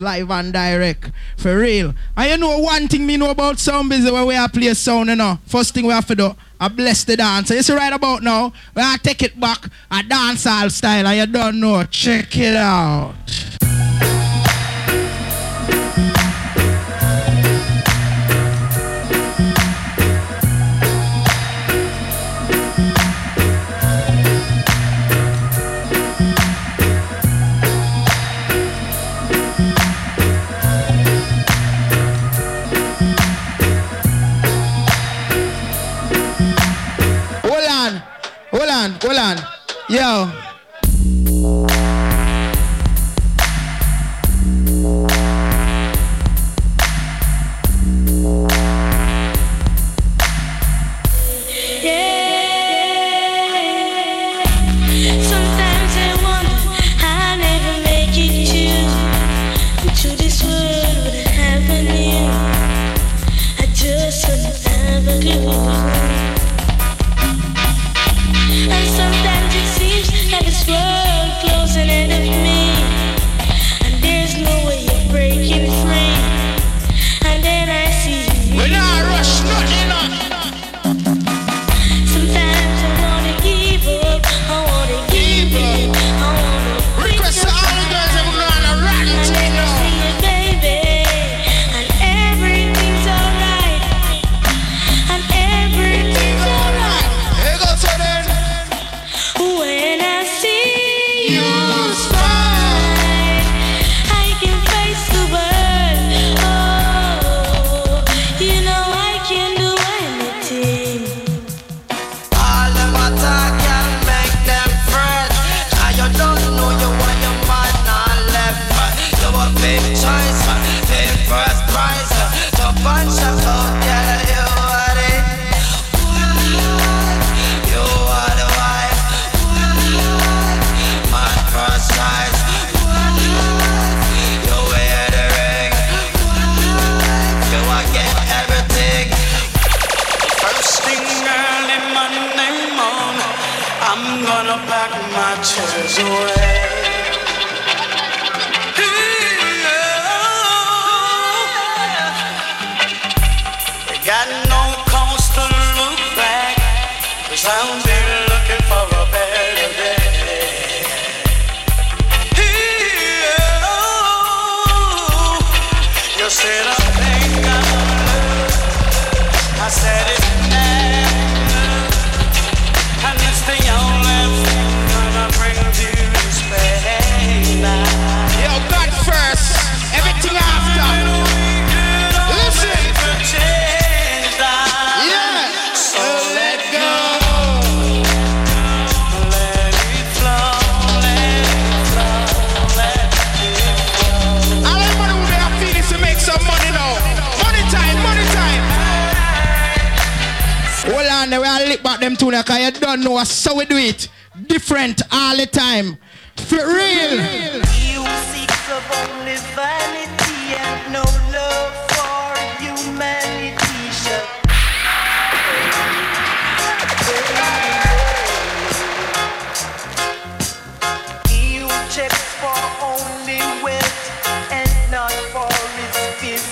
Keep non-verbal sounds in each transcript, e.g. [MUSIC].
live and direct. For real. And you know one thing me know about sound busy when we are play sound, you know. First thing we have to do, I bless the dancer. You see right about now, when I take it back a dancehall style and you don't know. Check it out. Yo.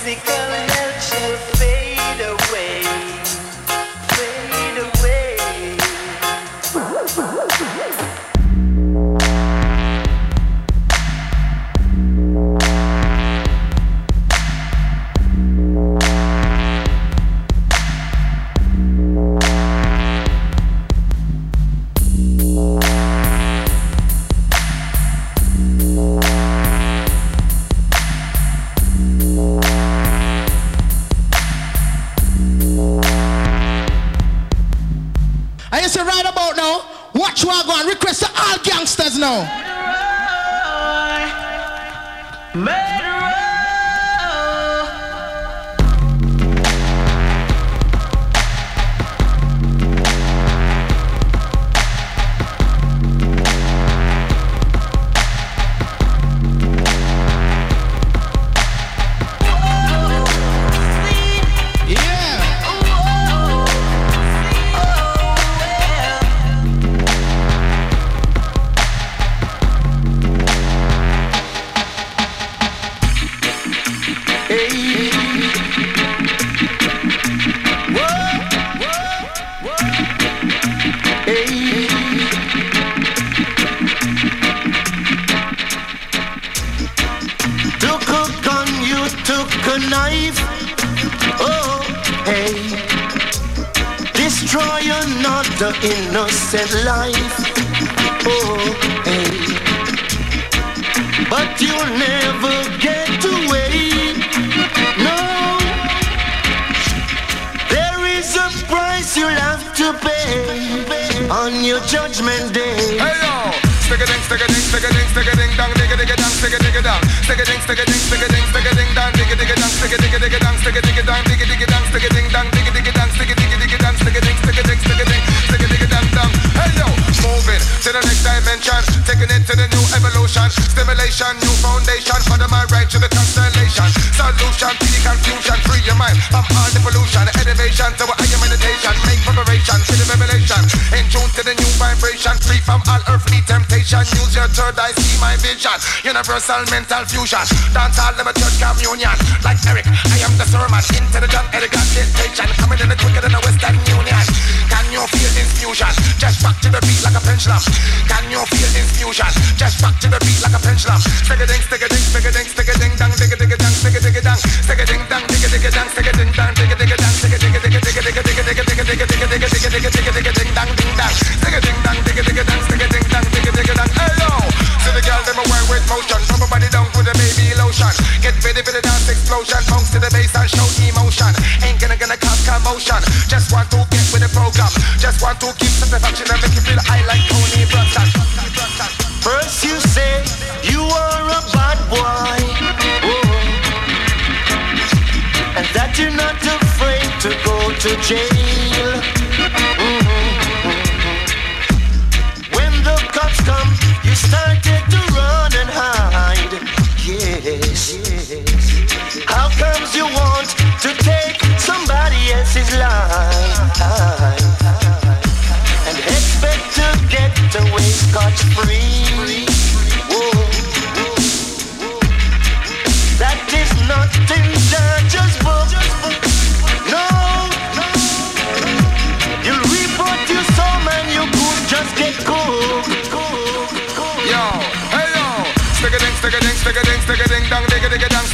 Physically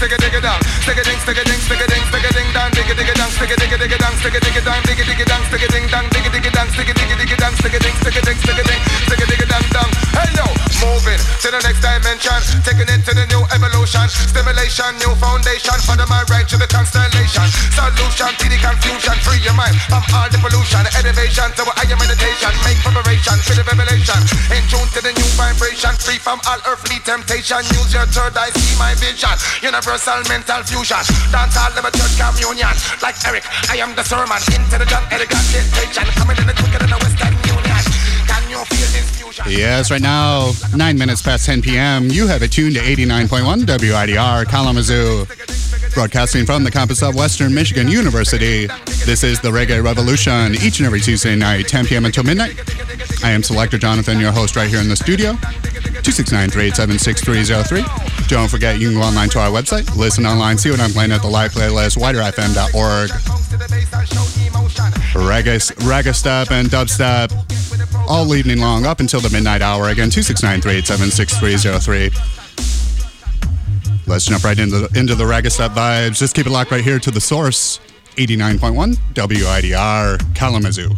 stick a dig a dong, stick a ding, stick a ding, stick a ding, stick a ding, dong, dig a dig a dong, stick a dig a dig a dong, stick a dig a dong, dig a dig a dong, stick a ding dong, dig a dig a dong, stick a dig a dig a dong, stick a ding, stick a ding, stick a ding to the next dimension, taking it to the new evolution, stimulation, new foundation for the mind right to the constellation, solution to the confusion, free your mind from all the pollution, elevation to a higher meditation, make preparation for the revelation, in tune to the new vibration, free from all earthly temptation, use your third eye, see my vision, universal mental fusion, dance all the church communion, like Eric, I am the sermon, into the John Edgar dictation, coming in the quicker than the Western Yes, right now, nine minutes past past 10 p.m., you have it tuned to 89.1 WIDR Kalamazoo. Broadcasting from the campus of Western Michigan University, this is the Reggae Revolution, each and every Tuesday night, 10 p.m. until midnight. I am Selector Jonathon, your host right here in the studio. 269-387-6303. Don't forget, you can go online to our website, listen online, see what I'm playing at the live playlist, widerfm.org. Reggae, raggastep and dubstep all evening long up until the midnight hour. Again, 269-387-6303. Let's jump right into the, into the raggastep vibes. Just keep it locked right here to the source, 89.1 WIDR Kalamazoo.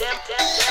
dip, dip, dip.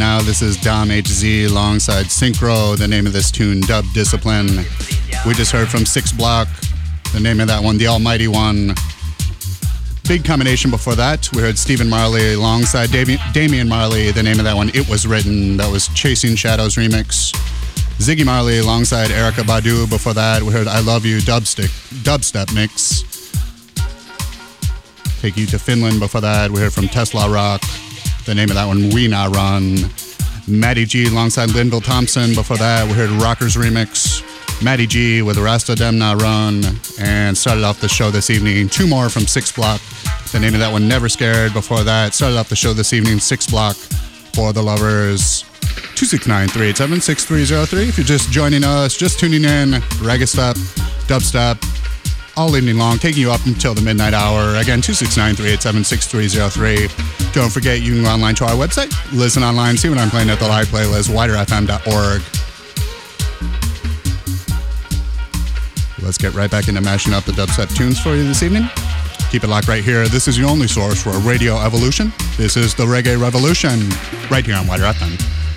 Now. This is Dom HZ alongside Synkro. The name of this tune, Dub Discipline. We just heard from Six Blocc. The name of that one, The Almighty One. Big combination before that. We heard Stephen Marley alongside Damian, Damian Marley. The name of that one, It Was Written. That was Chasing Shadows remix. Ziggy Marley alongside Erykah Badu. Before that, we heard I Love You dubstep, dubstep mix. Take You to Finland. Before that, we heard from Tes La Rok. The name of that one, We Not Run. Matty G alongside Linval Thompson. Before that, we heard Rockers Remix. Matty G with Rasta Dem Not Run. And started off the show this evening, two more from Six Blocc. The name of that one, Never Scared. Before that, started off the show this evening, Six Blocc for the Lovers. 269 387 6303. If you're just joining us, just tuning in, raggastep, dubstep, all evening long, taking you up until the midnight hour. Again, 269 387 6303. Don't forget, you can go online to our website, listen online, see what I'm playing at the live playlist, widrfm.org. Let's get right back into mashing up the dubstep tunes for you this evening. Keep it locked right here. This is your only source for a Radio Evolution. This is the Reggae Revolution, right here on WIDR FM.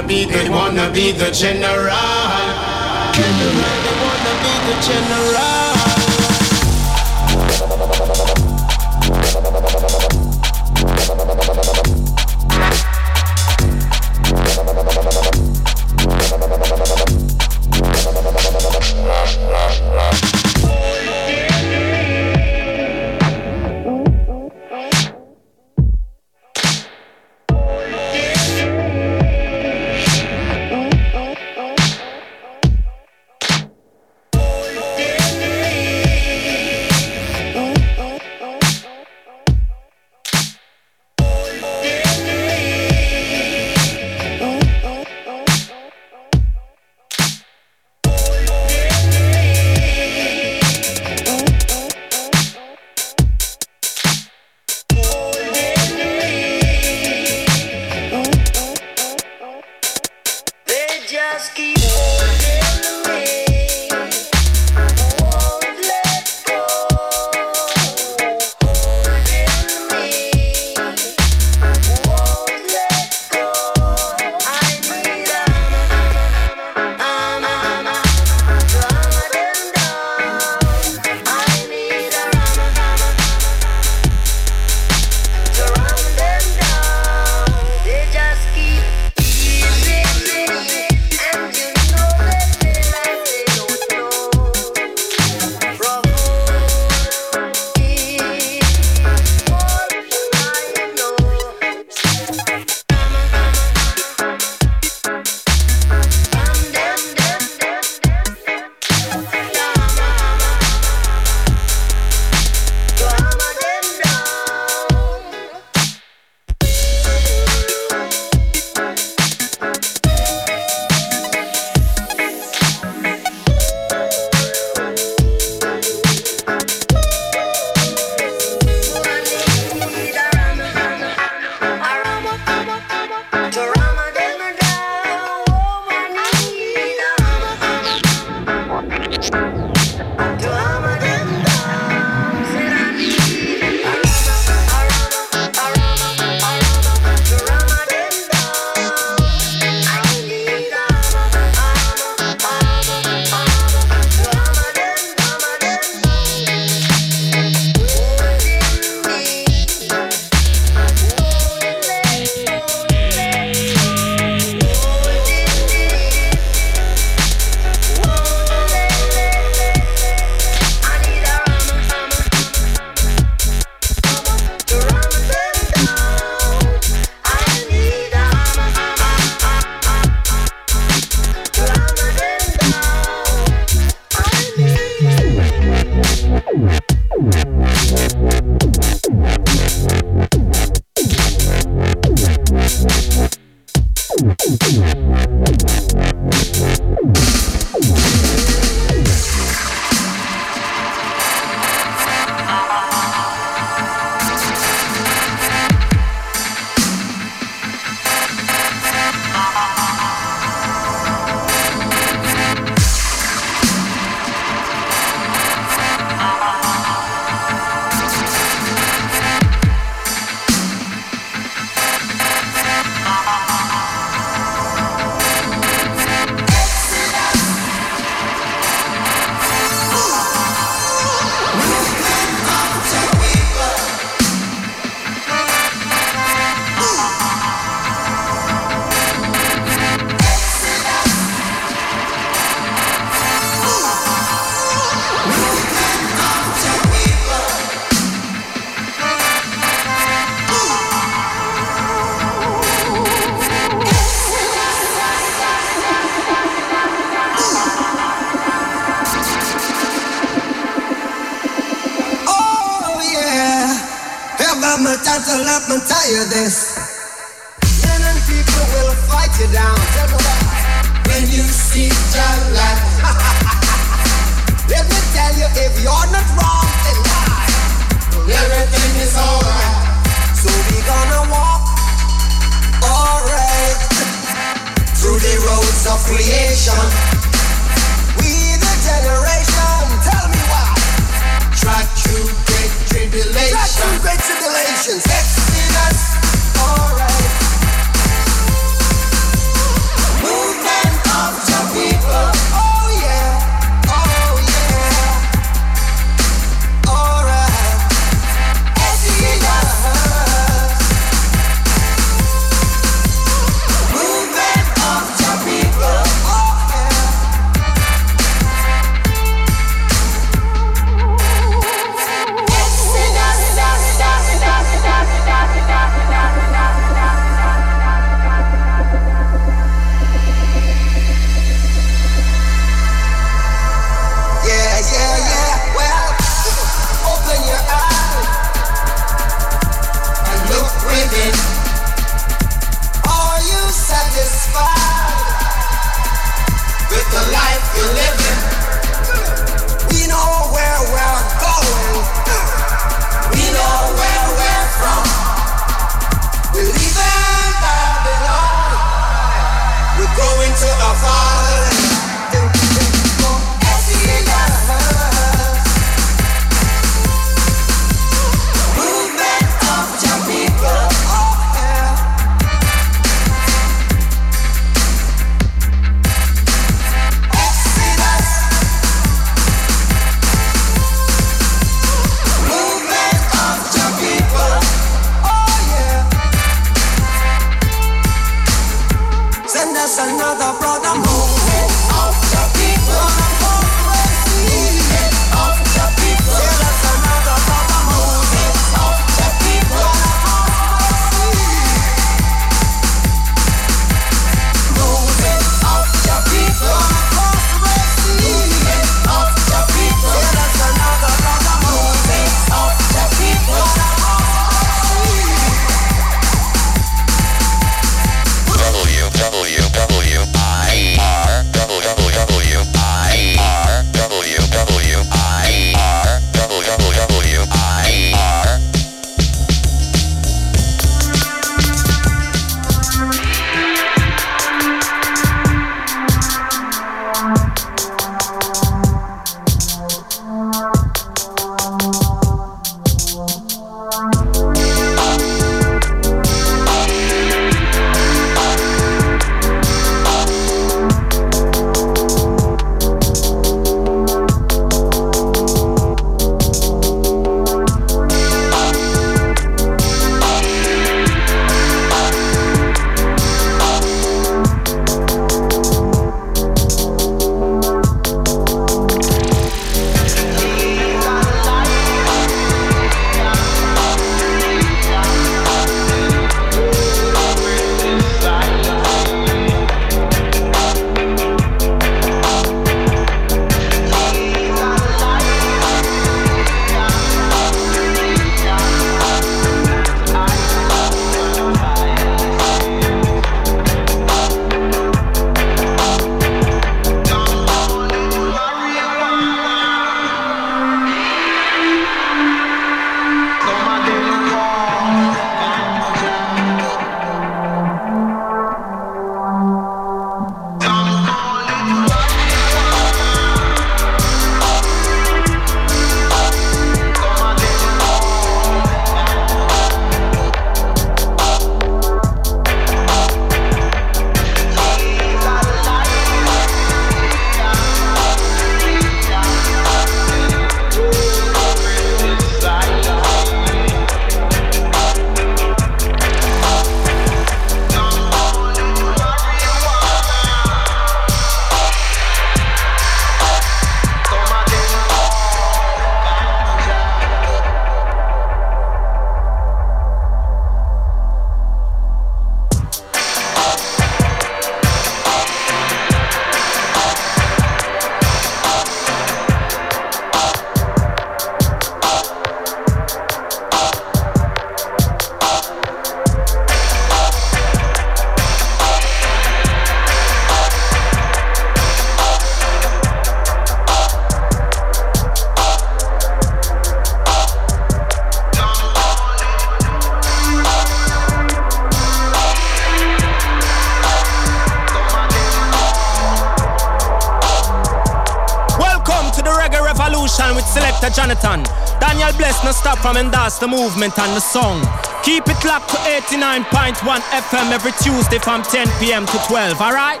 rhythm and that's the movement and the song. Keep it locked to 89.1 FM every Tuesday from 10 p.m. to 12, alright?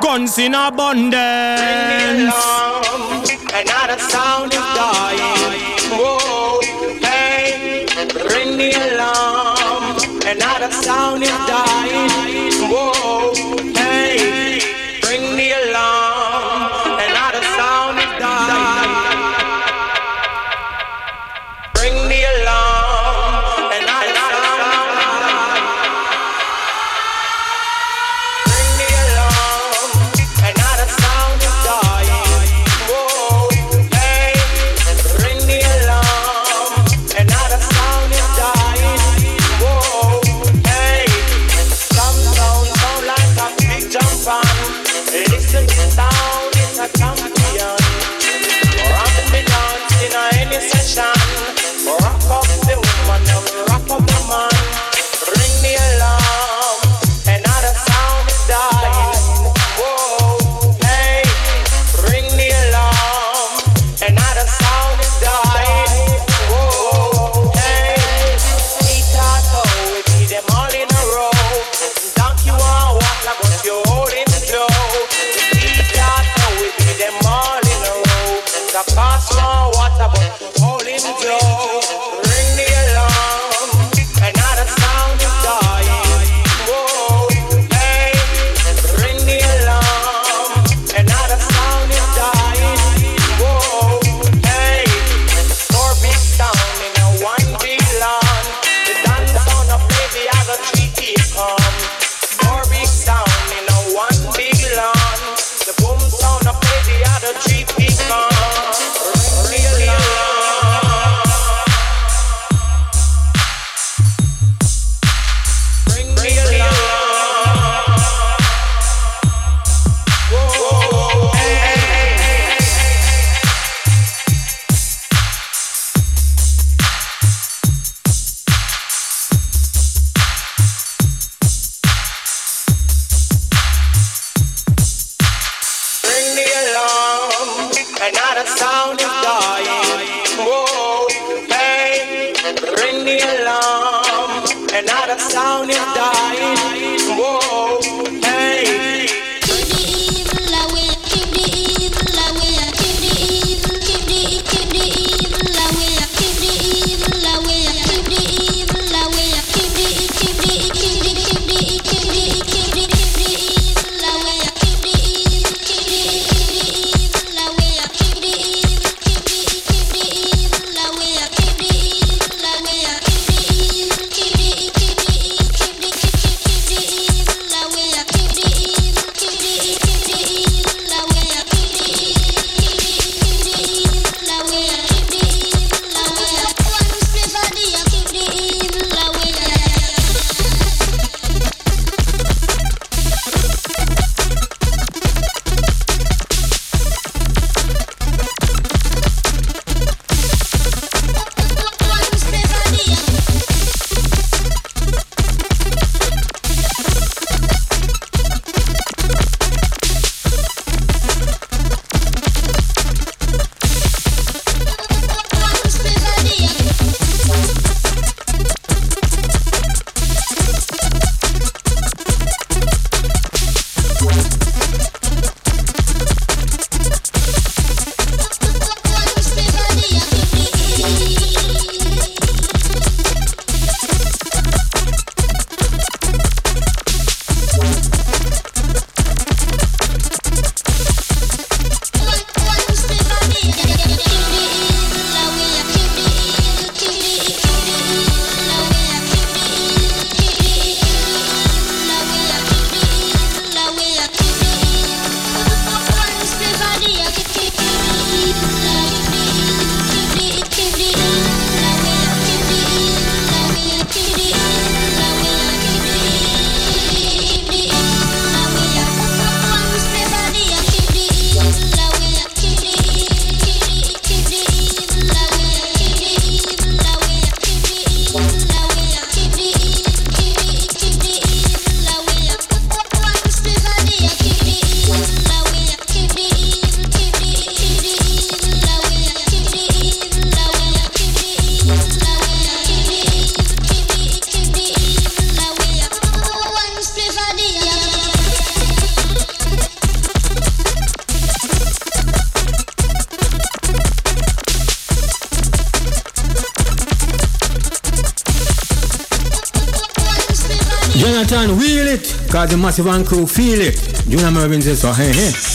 Guns in abundance. Love, another sound is dying. Whoa, hey, ring the alarm. Another sound is dying. Whoa. Listen down. The massive crew feel it. Says so, hey, hey.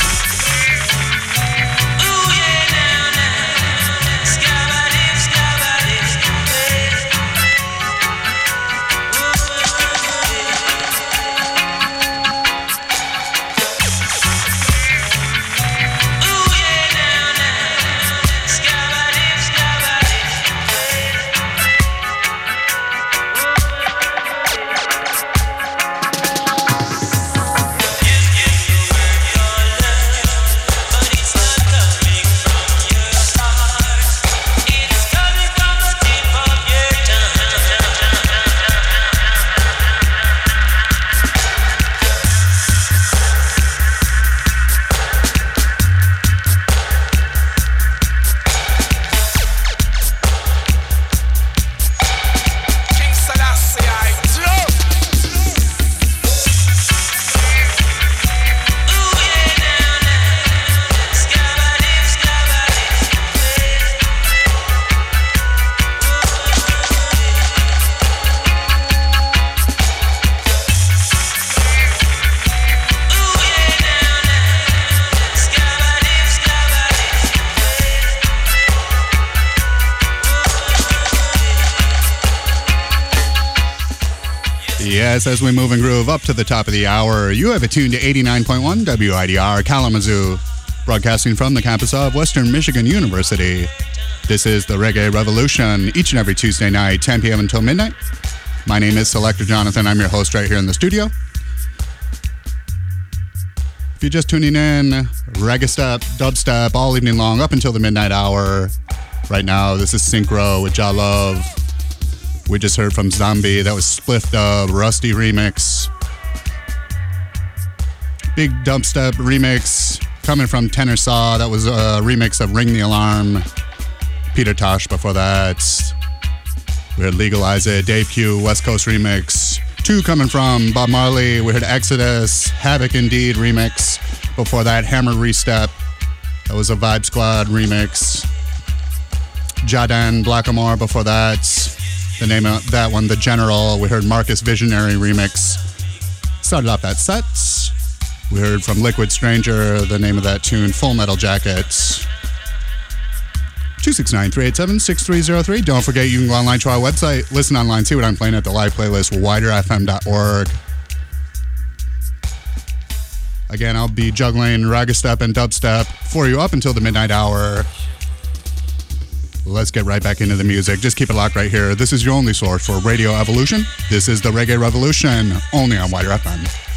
As we move and groove up to the top of the hour, you have attuned to 89.1 WIDR Kalamazoo, broadcasting from the campus of Western Michigan University. This is the Reggae Revolution, each and every Tuesday night, 10 p.m. until midnight. My name is Selector Jonathon. I'm your host right here in the studio. If you're just tuning in, raggastep, dubstep, all evening long, up until the midnight hour. Right now, this is Synkro with Jah Love. We just heard from Zomby. That was Spliff Dub, Rustie Remix. Big dubstep remix coming from Tenor Saw. That was a remix of Ring the Alarm. Peter Tosh before that. We heard Legalize It, Dave Q, West Coast remix. Two coming from Bob Marley. We heard Exodus, HavocNDeed remix. Before that, Hammer Restep. That was a Vibesquad remix. Jahdan Blakkamoore before that. The name of that one, The General. We heard Marcus Visionary remix. Started off that set. We heard from Liquid Stranger, the name of that tune, Full Metal Jacket. 269-387-6303. Don't forget you can go online to our website, listen online, see what I'm playing at the live playlist, widrfm.org. Again, I'll be juggling raggastep and dubstep for you up until the midnight hour. Let's get right back into the music. Just keep it locked right here. This is your only source for Radio Evolution. This is the Reggae Revolution, only on WIDR FM.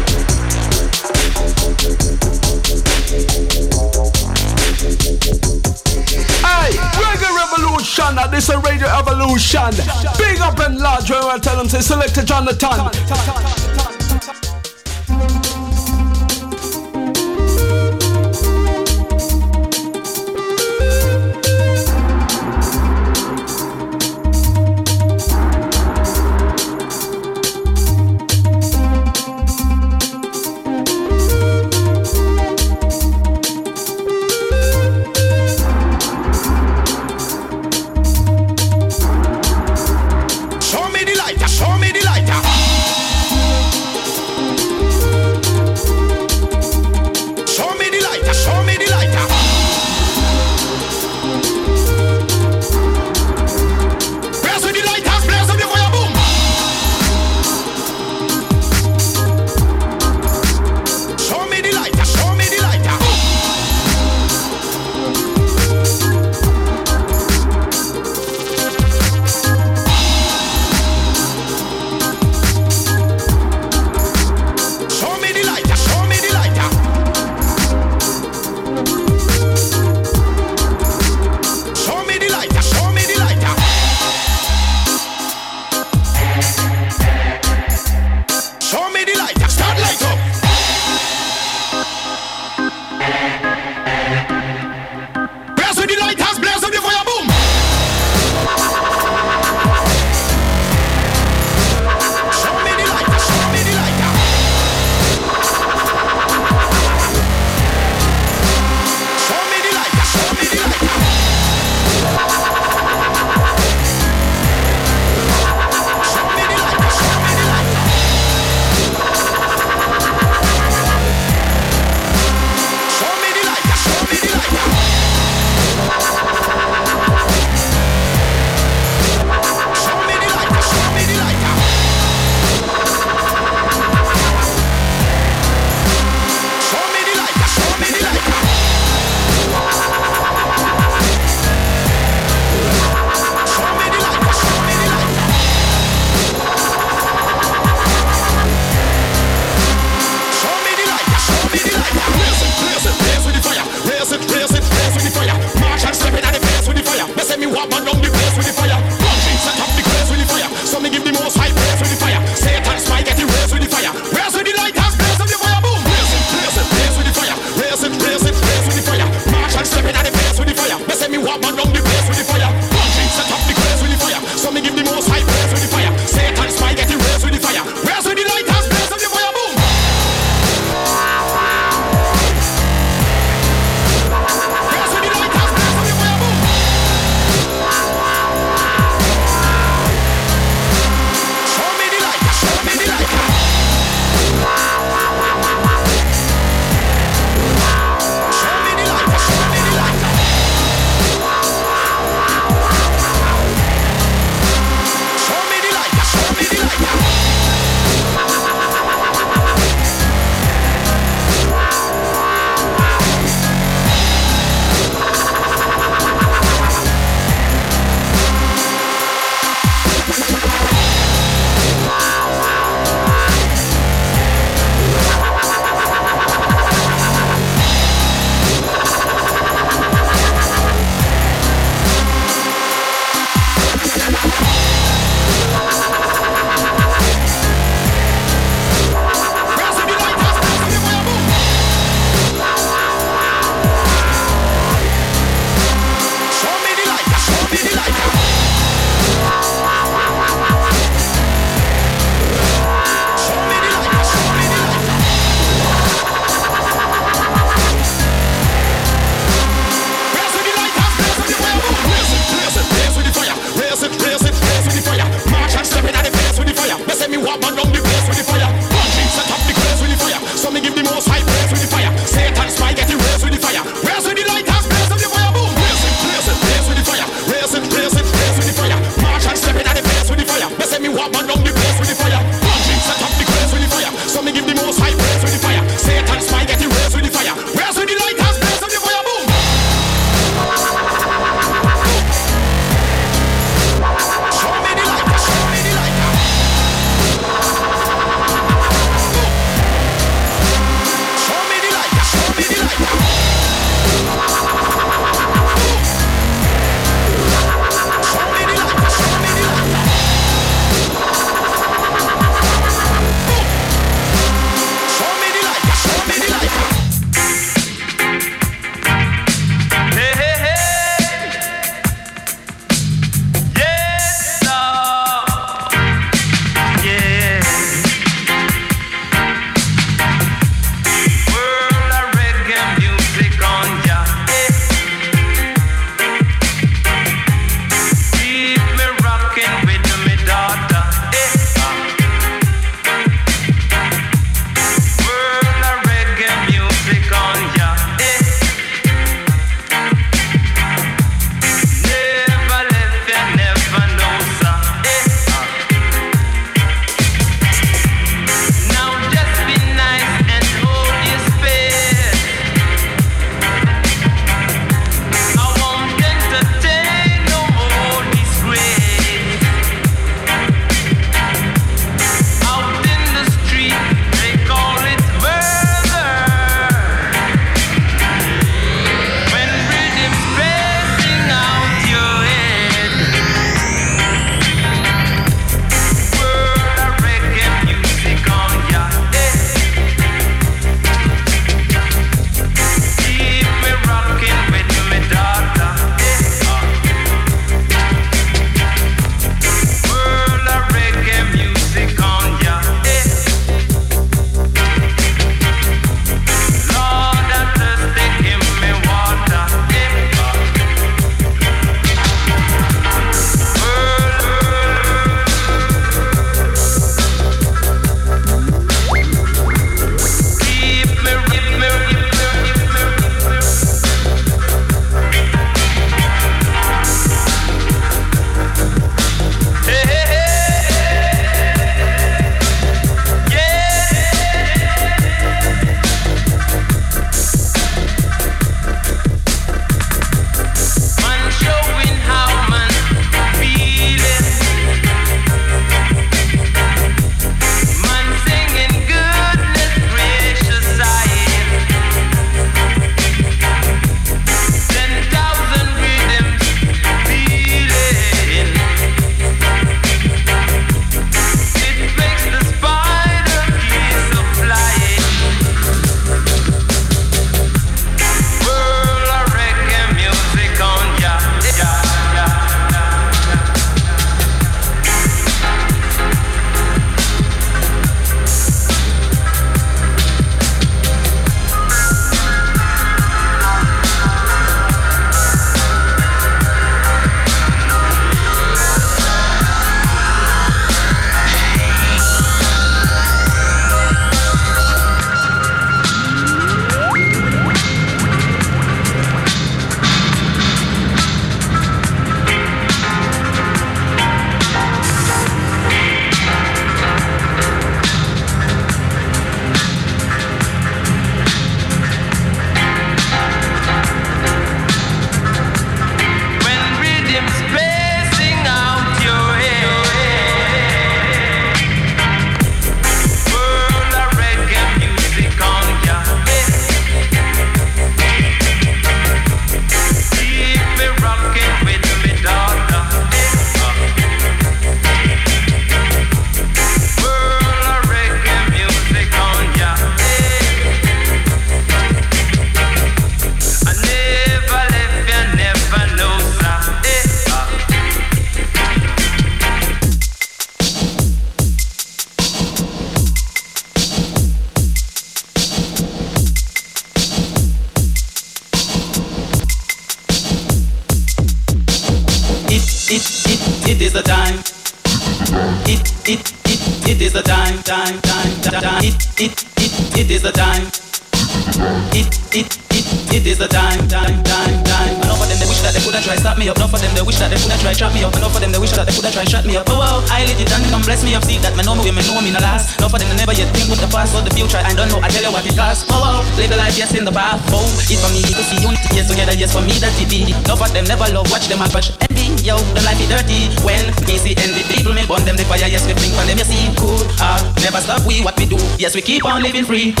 On living free.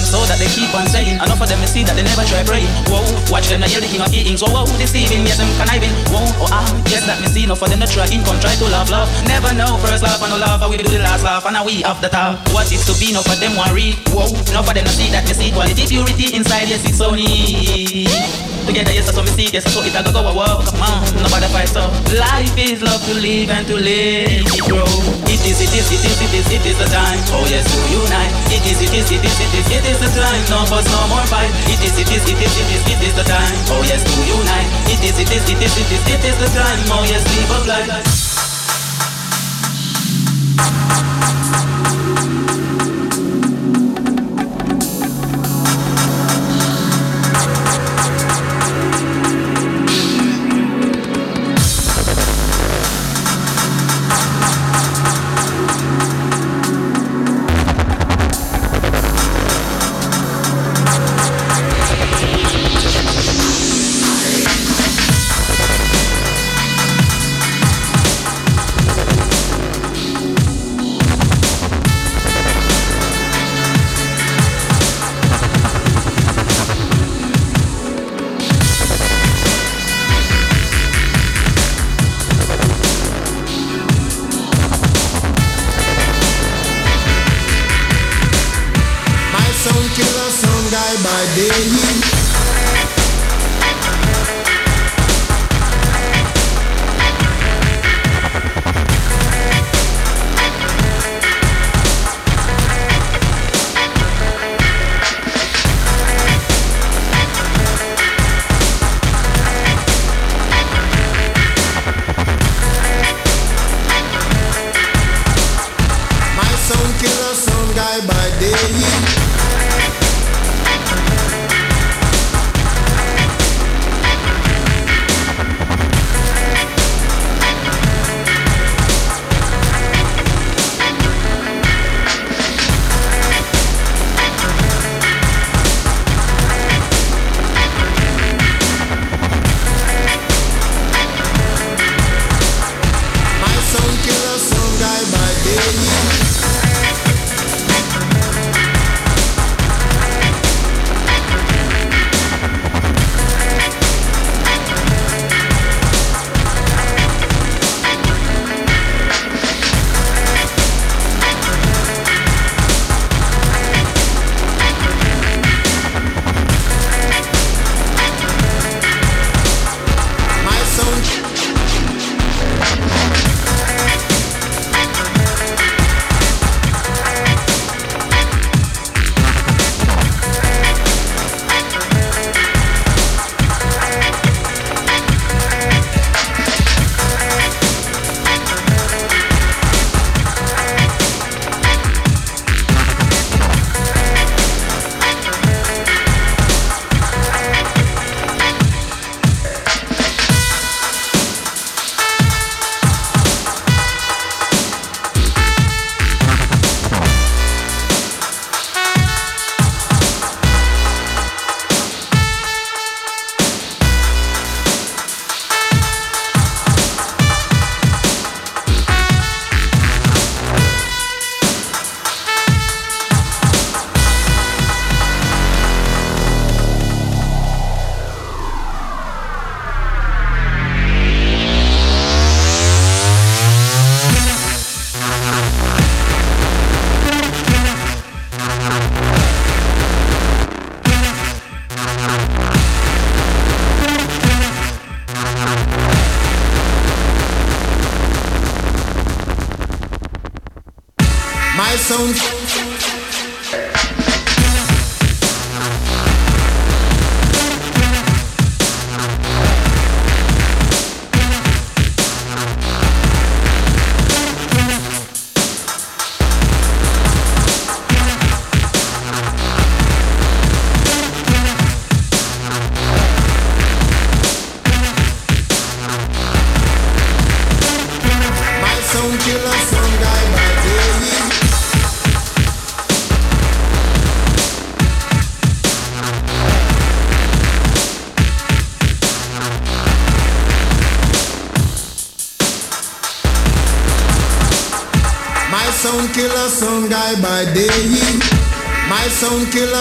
Them so that they keep on saying Enough of them see that they never try praying. Whoa, watch them I hear the king of eating So whoa, deceiving, yes I'm conniving. Whoa, oh ah, yes that me see Enough of them to try income, try to love love Never know, first love and no love How we do the last laugh and now we off the top What is to be, enough of them worry Whoa, enough of them to see that me see Quality, purity inside, yes it's only Together, yes, that's what we see, yes, that's what it a go go wow. Come on, nobody fight so. Life is love to live and to let it grow. It is, it is, it is, it is, it is the time. Oh yes, to unite. It is, it is, it is, it is, it is the time. No fuss, no more fight. It is, it is, it is, it is, it is the time. Oh yes, to unite. It is, it is, it is, it is, it is the time. Oh yes, live a life.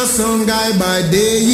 Sound guy by day.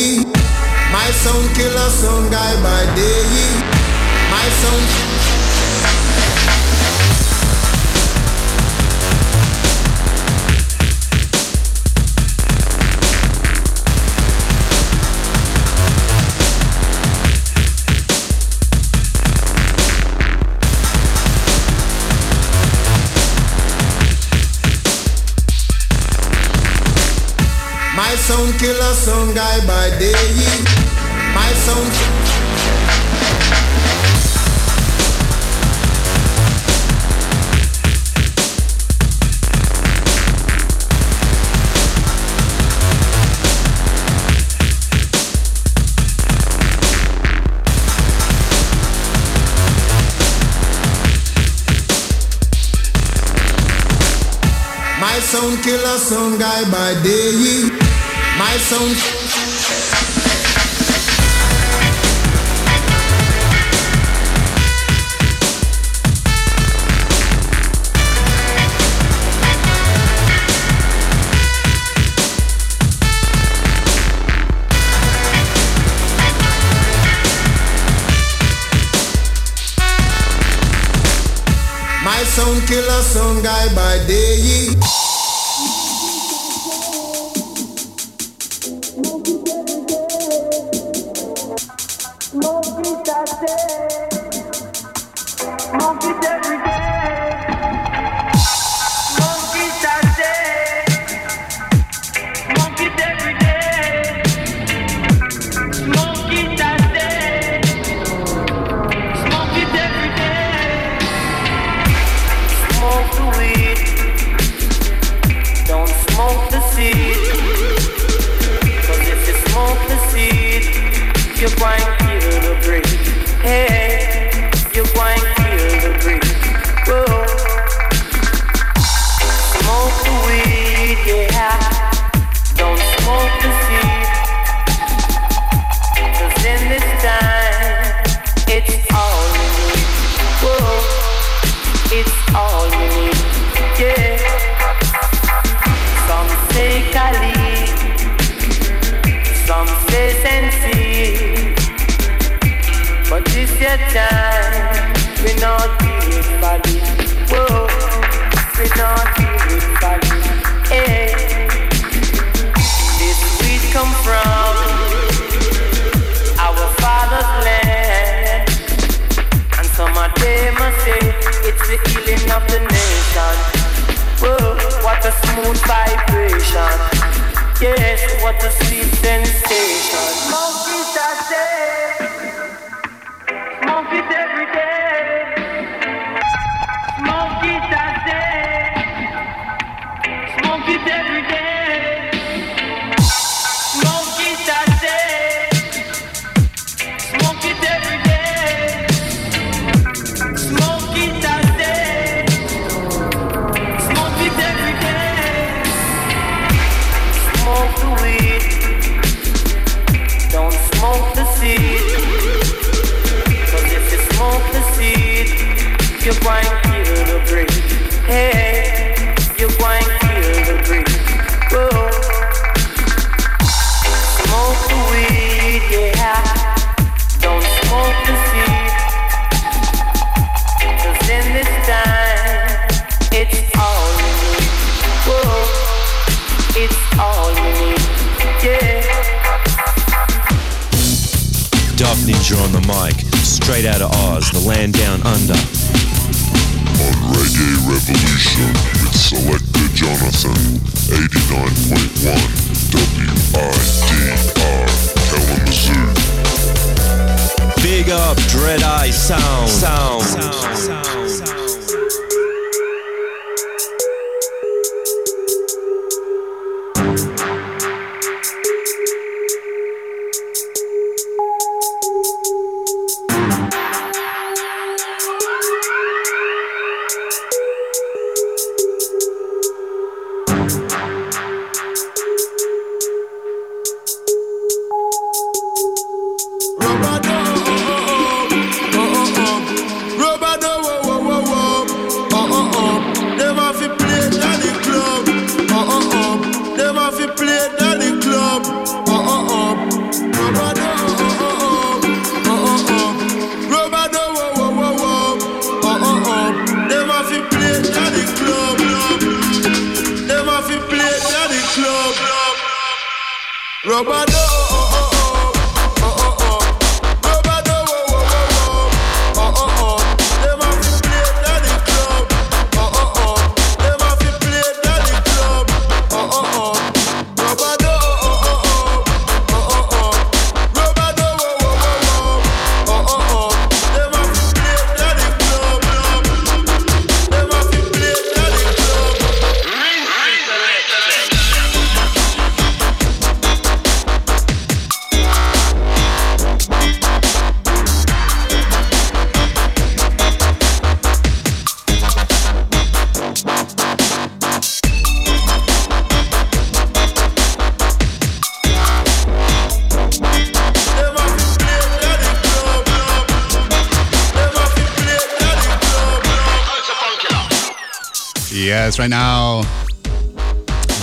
Yes, right now,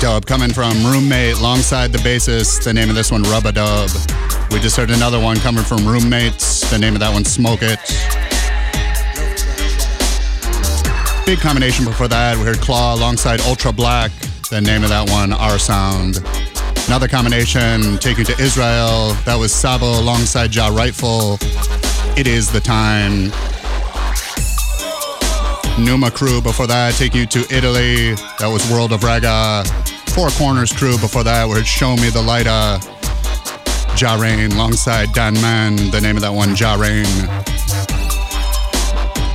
dub coming from Roommate alongside the bassist. The name of this one, Rubba Dub. We just heard another one coming from Roommates. The name of that one, Smoke It. Big combination before that. We heard Claw alongside Ultra Black. The name of that one, Our Sound. Another combination taken to Israel. That was Sabbo alongside Jah Rightful. It is the time. Numa crew before that, take you to Italy. That was World of Ragga. Four Corners crew before that, where it's Show Me the Lighta. Jah Rain alongside Dan Man. The name of that one, Jah Rain.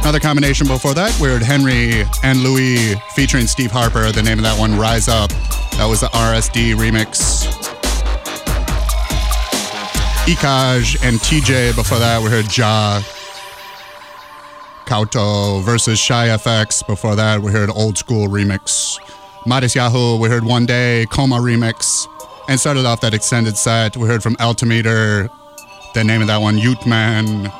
Another combination before that, we heard Henry and Louis featuring Steve Harper. The name of that one, Rise Up. That was the RSD remix. Ekaj and TJ before that, we heard Ja. Cauto versus Shy FX. Before that, we heard Old School remix. Matisyahu, we heard One Day, Coma remix. And started off that extended set, we heard from Altimeter, the name of that one, Yout Man.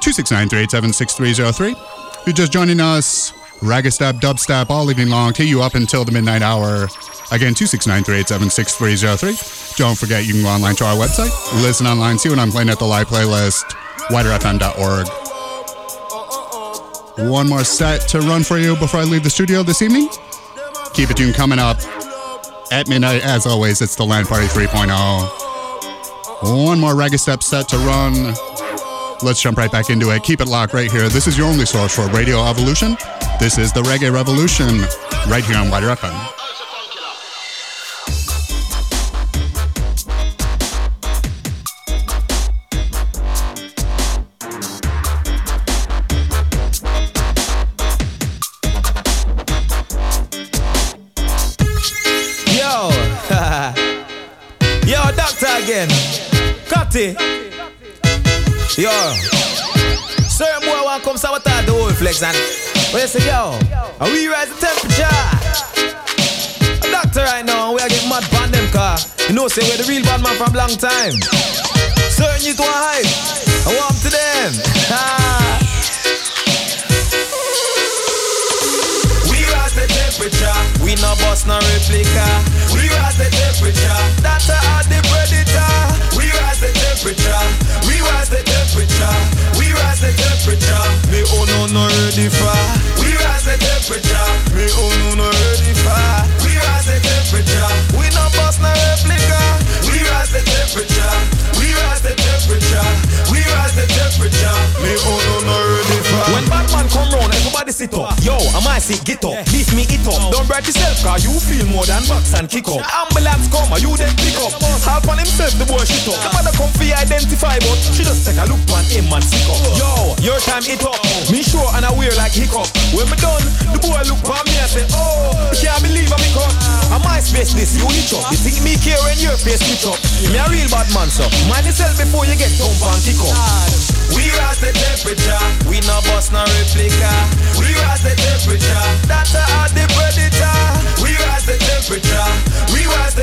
269-387-6303. You're just joining us, Raggastep, Dubstep, all evening long, take you up until the midnight hour. Again, 269-387-6303. Don't forget, you can go online to our website, listen online, see what I'm playing at the live playlist, widrfm.org. One more set to run for you before I leave the studio this evening. Keep it tuned coming up at midnight. As always, it's the Land Party 3.0. One more Raggastep set to run. Let's jump right back into it. Keep it locked right here. This is your only source for Radio Evolution. This is the Reggae Revolution right here on WIDR FM. Yo, certain boy want come sabotage the whole flex and we say yo, and we rise the temperature. A doctor right now, we are getting mad on them car. You know, say we're the real bad man from long time. Certain you to a hype, I want to them. [LAUGHS] We rise the temperature. We no boss no replica. We rise the temperature. That's how the predator. We rise the temperature. We rise the temperature. We rise the temperature. Me oh no no ready for. We rise the temperature. Me oh no no ready for. We rise the temperature. We no boss no replica. We rise the temperature. We rise the temperature. We rise the temperature. Me oh no no ready for. When Batman come round, everybody sit up. Yo, I might say get up. Leave me it up. Don't break yourself, cause you feel more than box and kick up. Ambulance come, are you then pick up. Half on himself, the boy shit up. The mother come for identify, but she just take a look on him and sick up. Yo, your time it up. Me sure and I wear like hiccup. When me done, the boy look on me and say, Oh, can't believe I'm cut. I my space this, you hit up. You think me care when your face switch up? Me a real bad man, so mind yourself before you get thump and kick up. We rise the temperature, we no bust no replica. We rise the temperature, that's hard the predator. We rise the temperature, we rise the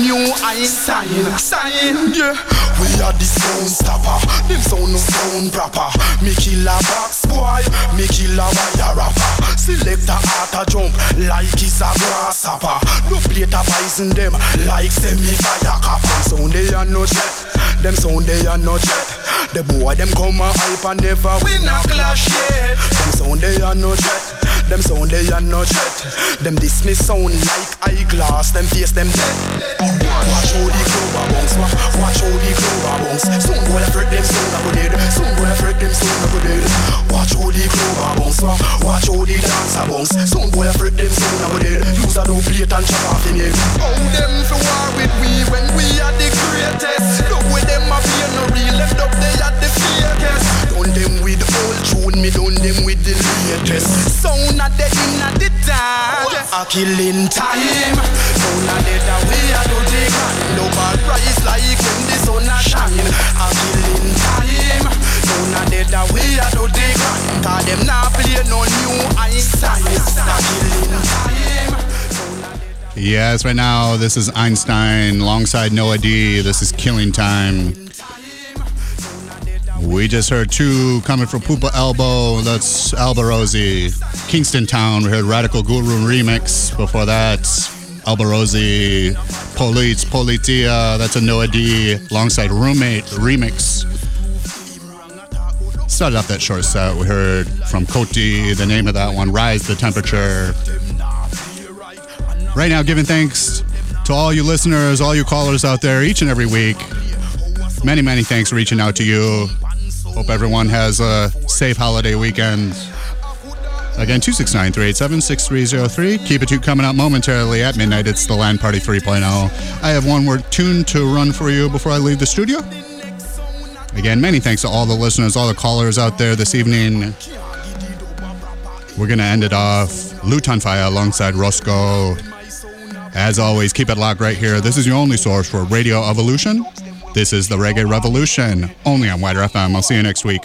new Einstein. Sign, yeah. We are the sound stopper. Them sound no sound proper. Me kill a box boy. Me kill a wire rapper. Select a heart a jump like it's a grasshopper. No plate a poison them like semi fire copper. Sound they are no jet. Them sound they are no jet. The boy them come a hype and never win a clash yet. Them sound they are no jet. Them sound they are no threat. Them dismiss sound like eyeglass. Them face them dead. Watch how the clover bounce. wa- Watch how the clover bounce. Soon gonna freak them soon I go dead. Soon gonna freak them soon I go dead. Watch how the clover bounce. wa- Watch how the dancer bounce. Soon gonna freak them soon I go dead. Use a no plate and chop off in it. How them for war with we when we are the greatest. Look with them a fear no real left up they are the fakest. Done them tune, me done them with the latest. Sound in a the dark. A killing time. Sound do the grind. Over rise like when the sun a shine. A killing time. Sound a dead away a do the grind. Cause them not play no new Einstein. A killing time. Yes, right now this is Einstein alongside Noah D. This is Killing Time. We just heard two coming from Puppa Albo. That's Alborosie. Kingston Town. We heard Radical Guru Remix. Before that, Alborosie, Politz, Politia. That's a Noah D. Alongside Roommate Remix. Started off that short set. We heard from Koti, the name of that one, Rise the Temperature. Right now, giving thanks to all you listeners, all you callers out there each and every week. Many, many thanks for reaching out to you. Hope everyone has a safe holiday weekend. Again, 269 387 6303. Keep it you coming up momentarily at midnight. It's the Land Party 3.0. I have one more tune to run for you before I leave the studio. Again, many thanks to all the listeners, all the callers out there this evening. We're going to end it off. Luton Fyah alongside Roscoe. As always, keep it locked right here. This is your only source for Radio Evolution. This is the Reggae Revolution, only on WIDR FM. I'll see you next week.